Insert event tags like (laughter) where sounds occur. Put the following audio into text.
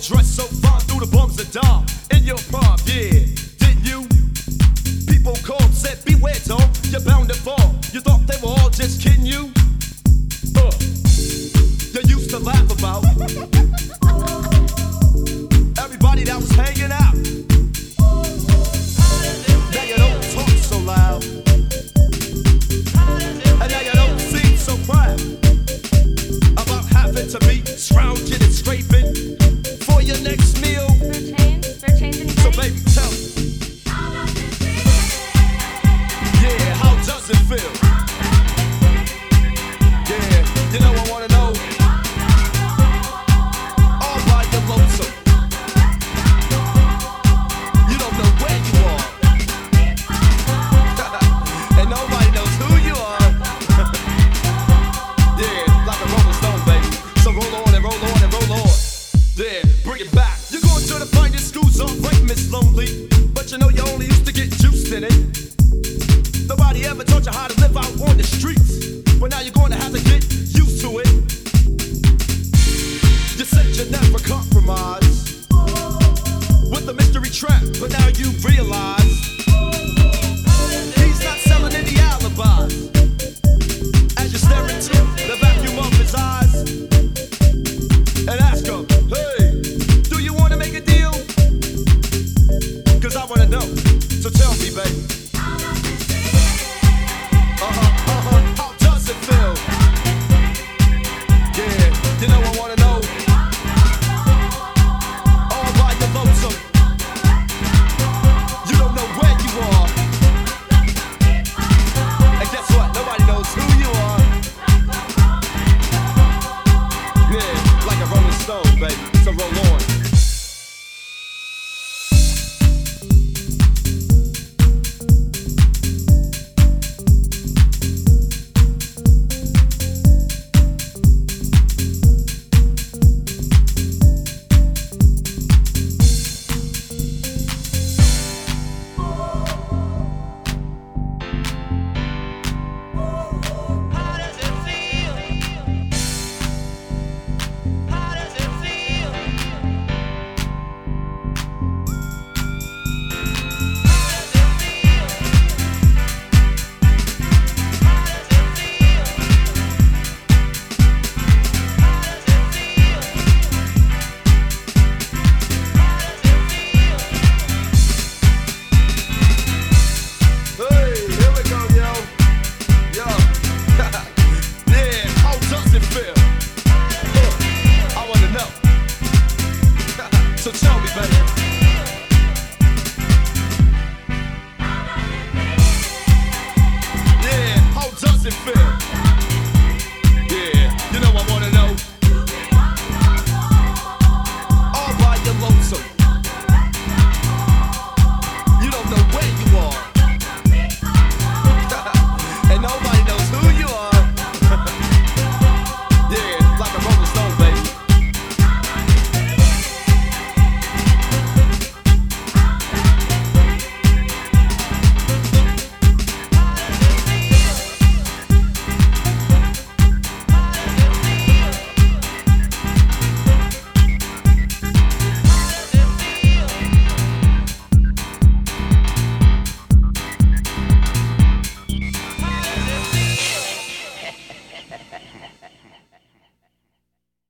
Spawn through the bums of dawn in your prom, yeah. Didn't you? People called, said, beware, dog. You're bound to fall. You thought they were all just kidding you? Uh. You used to laugh about (laughs) does streets. But now you're to have to get used to it. You said you never compromise with the mystery trap, but now you realize